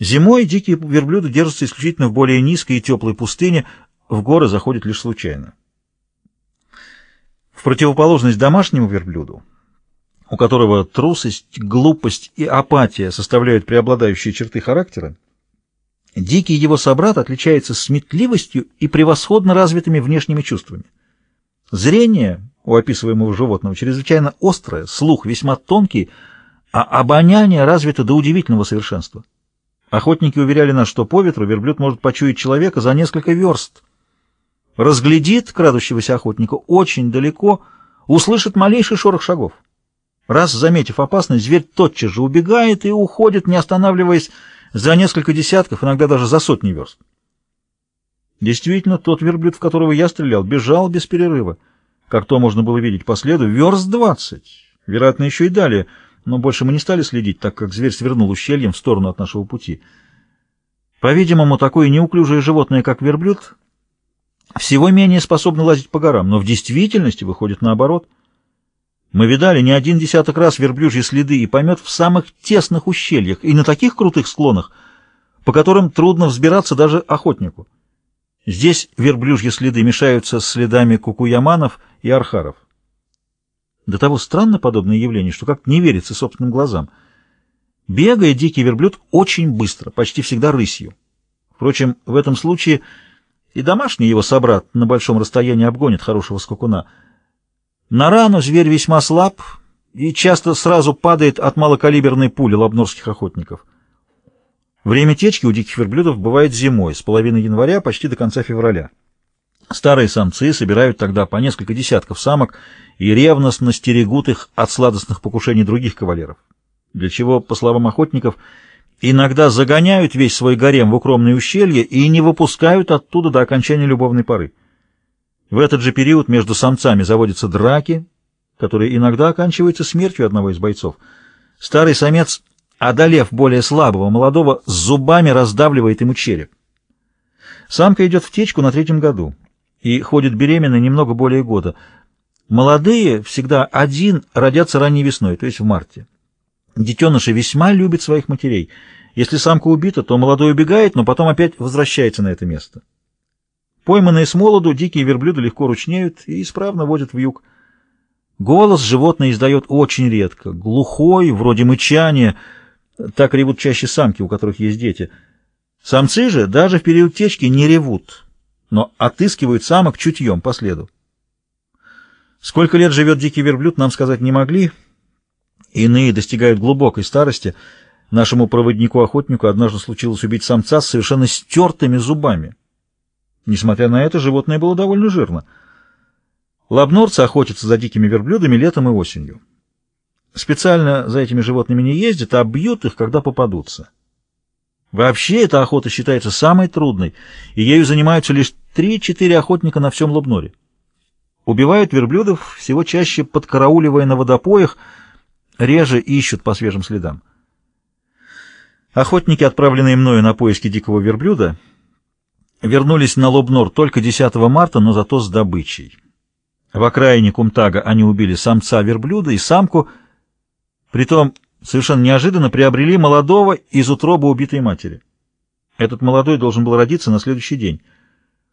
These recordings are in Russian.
Зимой дикие верблюды держатся исключительно в более низкой и теплой пустыне, в горы заходят лишь случайно. В противоположность домашнему верблюду, у которого трусость, глупость и апатия составляют преобладающие черты характера, дикий его собрат отличается сметливостью и превосходно развитыми внешними чувствами. Зрение у описываемого животного чрезвычайно острое, слух весьма тонкий, а обоняние развито до удивительного совершенства. Охотники уверяли нас, что по ветру верблюд может почуять человека за несколько верст. Разглядит крадущегося охотника очень далеко, услышит малейший шорох шагов. Раз заметив опасность, зверь тотчас же убегает и уходит, не останавливаясь за несколько десятков, иногда даже за сотни верст. Действительно, тот верблюд, в которого я стрелял, бежал без перерыва. Как то можно было видеть по следу, верст двадцать, вероятно, еще и далее — но больше мы не стали следить, так как зверь свернул ущельем в сторону от нашего пути. По-видимому, такое неуклюжее животное, как верблюд, всего менее способно лазить по горам, но в действительности выходит наоборот. Мы видали не один десяток раз верблюжьи следы и помет в самых тесных ущельях и на таких крутых склонах, по которым трудно взбираться даже охотнику. Здесь верблюжьи следы мешаются с следами кукуяманов и архаров. До того странно подобное явление, что как не верится собственным глазам. Бегая, дикий верблюд очень быстро, почти всегда рысью. Впрочем, в этом случае и домашний его собрат на большом расстоянии обгонит хорошего скакуна. На рану зверь весьма слаб и часто сразу падает от малокалиберной пули лабнорских охотников. Время течки у диких верблюдов бывает зимой, с половины января почти до конца февраля. Старые самцы собирают тогда по несколько десятков самок и ревностно стерегут их от сладостных покушений других кавалеров, для чего, по словам охотников, иногда загоняют весь свой гарем в укромное ущелье и не выпускают оттуда до окончания любовной поры. В этот же период между самцами заводятся драки, которые иногда оканчиваются смертью одного из бойцов. Старый самец, одолев более слабого молодого, с зубами раздавливает ему череп. Самка идет в течку на третьем году и ходит беременной немного более года. Молодые всегда один родятся ранней весной, то есть в марте. Детеныши весьма любят своих матерей. Если самка убита, то молодой убегает, но потом опять возвращается на это место. Пойманные с молоду, дикие верблюды легко ручнеют и исправно водят в юг. Голос животное издает очень редко, глухой, вроде мычания. Так ревут чаще самки, у которых есть дети. Самцы же даже в период течки не ревут но отыскивают самок чутьем по следу. Сколько лет живет дикий верблюд, нам сказать не могли. Иные достигают глубокой старости. Нашему проводнику-охотнику однажды случилось убить самца с совершенно стертыми зубами. Несмотря на это, животное было довольно жирно. Лабнорцы охотятся за дикими верблюдами летом и осенью. Специально за этими животными не ездят, а бьют их, когда попадутся. Вообще эта охота считается самой трудной, и ею занимаются лишь три-четыре охотника на всем Лобноре. Убивают верблюдов всего чаще подкарауливая на водопоях, реже ищут по свежим следам. Охотники, отправленные мною на поиски дикого верблюда, вернулись на Лобнор только 10 марта, но зато с добычей. В окраине Кумтага они убили самца верблюда и самку, притом совершенно неожиданно приобрели молодого из утробы убитой матери. Этот молодой должен был родиться на следующий день.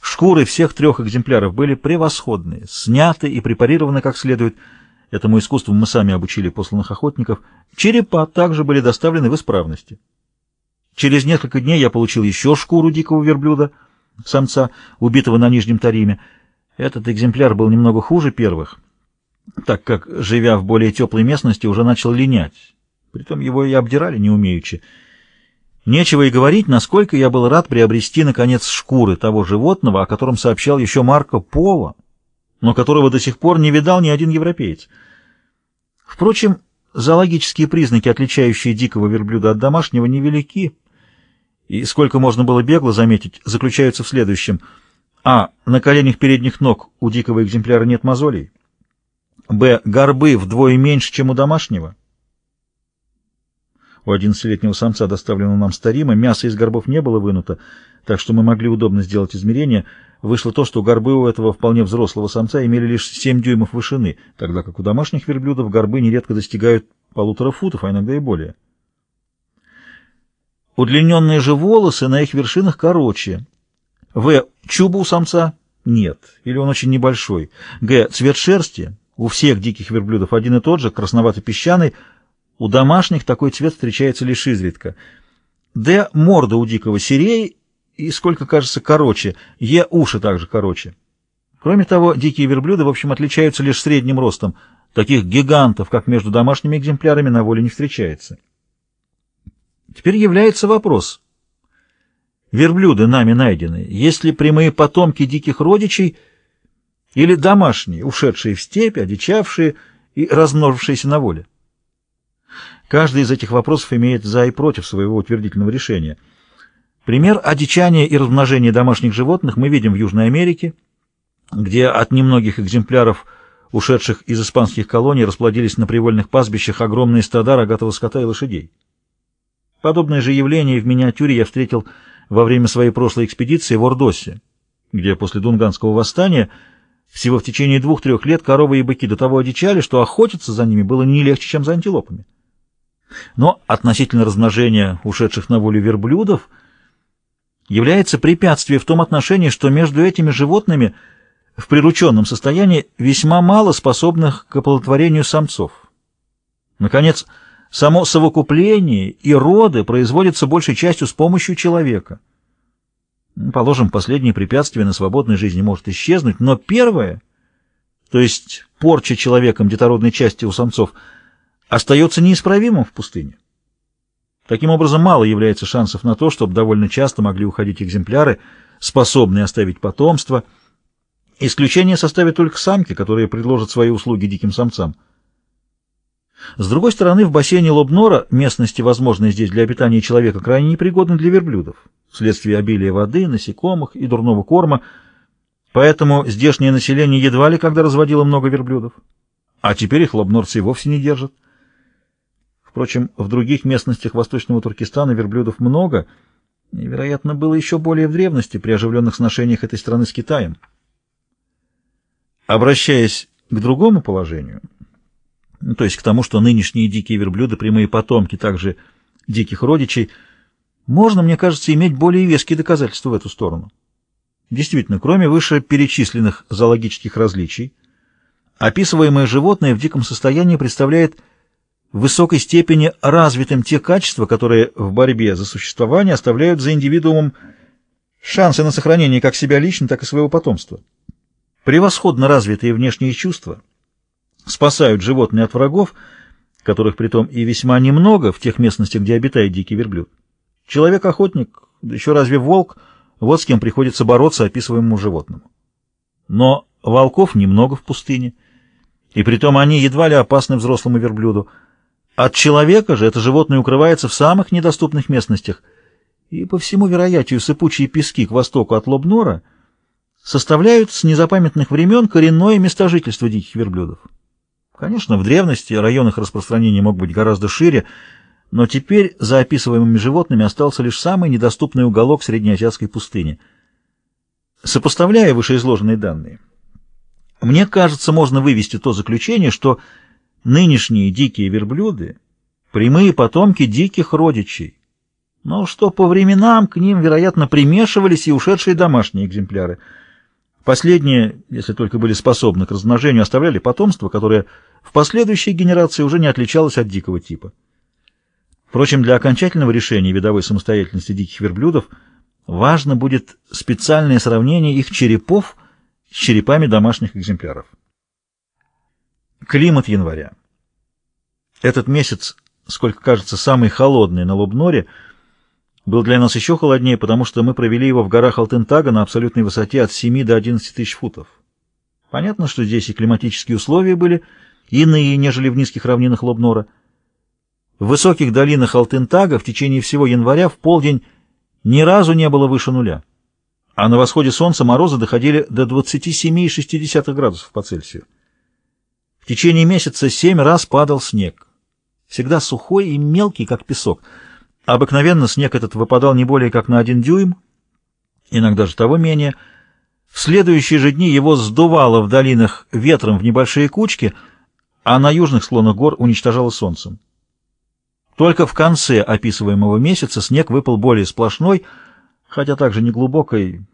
Шкуры всех трех экземпляров были превосходные, сняты и препарированы как следует. Этому искусству мы сами обучили посланных охотников. Черепа также были доставлены в исправности. Через несколько дней я получил еще шкуру дикого верблюда, самца, убитого на Нижнем Тариме. Этот экземпляр был немного хуже первых, так как, живя в более теплой местности, уже начал линять. Притом его и обдирали не умеючи. Нечего и говорить, насколько я был рад приобрести, наконец, шкуры того животного, о котором сообщал еще Марко Поло, но которого до сих пор не видал ни один европеец. Впрочем, зоологические признаки, отличающие дикого верблюда от домашнего, невелики, и сколько можно было бегло заметить, заключаются в следующем. А. На коленях передних ног у дикого экземпляра нет мозолей. Б. Горбы вдвое меньше, чем у домашнего. У одиннадцатилетнего самца, доставленного нам старима, мяса из горбов не было вынуто, так что мы могли удобно сделать измерения. Вышло то, что горбы у этого вполне взрослого самца имели лишь 7 дюймов вышины, тогда как у домашних верблюдов горбы нередко достигают полутора футов, а иногда и более. Удлиненные же волосы на их вершинах короче. В. Чуба у самца? Нет. Или он очень небольшой. Г. Цвет шерсти? У всех диких верблюдов один и тот же, красновато-песчаный. У домашних такой цвет встречается лишь изредка. Д. Морда у дикого серее и, сколько кажется, короче. Е. Уши также короче. Кроме того, дикие верблюды, в общем, отличаются лишь средним ростом. Таких гигантов, как между домашними экземплярами, на воле не встречается. Теперь является вопрос. Верблюды нами найдены, есть ли прямые потомки диких родичей или домашние, ушедшие в степь, одичавшие и размножившиеся на воле? Каждый из этих вопросов имеет за и против своего утвердительного решения. Пример одичания и размножения домашних животных мы видим в Южной Америке, где от немногих экземпляров, ушедших из испанских колоний, расплодились на привольных пастбищах огромные стада рогатого скота и лошадей. Подобное же явление в миниатюре я встретил во время своей прошлой экспедиции в Ордосе, где после Дунганского восстания всего в течение двух-трех лет коровы и быки до того одичали, что охотиться за ними было не легче, чем за антилопами. Но относительно размножения ушедших на волю верблюдов является препятствие в том отношении, что между этими животными в прирученном состоянии весьма мало способных к оплодотворению самцов. Наконец, Само совокупление и роды производятся большей частью с помощью человека. Положим, последнее препятствие на свободной жизни может исчезнуть, но первое, то есть порча человеком детородной части у самцов, остается неисправимым в пустыне. Таким образом, мало является шансов на то, чтобы довольно часто могли уходить экземпляры, способные оставить потомство. Исключение составят только самки, которые предложат свои услуги диким самцам. С другой стороны, в бассейне Лобнора местности, возможные здесь для обитания человека, крайне непригодны для верблюдов, вследствие обилия воды, насекомых и дурного корма, поэтому здешнее население едва ли когда разводило много верблюдов. А теперь их лобнорцы и вовсе не держат. Впрочем, в других местностях восточного Туркестана верблюдов много, и, вероятно, было еще более в древности при оживленных сношениях этой страны с Китаем. Обращаясь к другому положению, ну, то есть к тому, что нынешние дикие верблюды — прямые потомки также диких родичей, можно, мне кажется, иметь более веские доказательства в эту сторону. Действительно, кроме вышеперечисленных зоологических различий, описываемое животное в диком состоянии представляет в высокой степени развитым те качества, которые в борьбе за существование оставляют за индивидуумом шансы на сохранение как себя лично, так и своего потомства. Превосходно развитые внешние чувства — спасают животные от врагов, которых притом и весьма немного в тех местностях, где обитает дикий верблюд. Человек-охотник, еще разве волк, вот с кем приходится бороться описываемому животному. Но волков немного в пустыне, и притом они едва ли опасны взрослому верблюду. От человека же это животное укрывается в самых недоступных местностях, и по всему вероятию сыпучие пески к востоку от Лобнора составляют с незапамятных времен коренное место жительства диких верблюдов. Конечно, в древности район их распространения мог быть гораздо шире, но теперь за описываемыми животными остался лишь самый недоступный уголок среднеазиатской пустыни. Сопоставляя вышеизложенные данные, мне кажется, можно вывести то заключение, что нынешние дикие верблюды — прямые потомки диких родичей, но что по временам к ним, вероятно, примешивались и ушедшие домашние экземпляры — Последние, если только были способны к размножению, оставляли потомство, которое в последующей генерации уже не отличалось от дикого типа. Впрочем, для окончательного решения видовой самостоятельности диких верблюдов важно будет специальное сравнение их черепов с черепами домашних экземпляров. Климат января. Этот месяц, сколько кажется, самый холодный на Лобноре – был для нас еще холоднее, потому что мы провели его в горах Алтентага на абсолютной высоте от 7 до 11 тысяч футов. Понятно, что здесь и климатические условия были иные, нежели в низких равнинах Лобнора. В высоких долинах Алтентага в течение всего января в полдень ни разу не было выше нуля, а на восходе солнца морозы доходили до 27,6 градусов по Цельсию. Течение месяца семь раз падал снег, всегда сухой и мелкий, как песок — Обыкновенно снег этот выпадал не более как на один дюйм, иногда же того менее. В следующие же дни его сдувало в долинах ветром в небольшие кучки, а на южных склонах гор уничтожало солнцем. Только в конце описываемого месяца снег выпал более сплошной, хотя также неглубокой,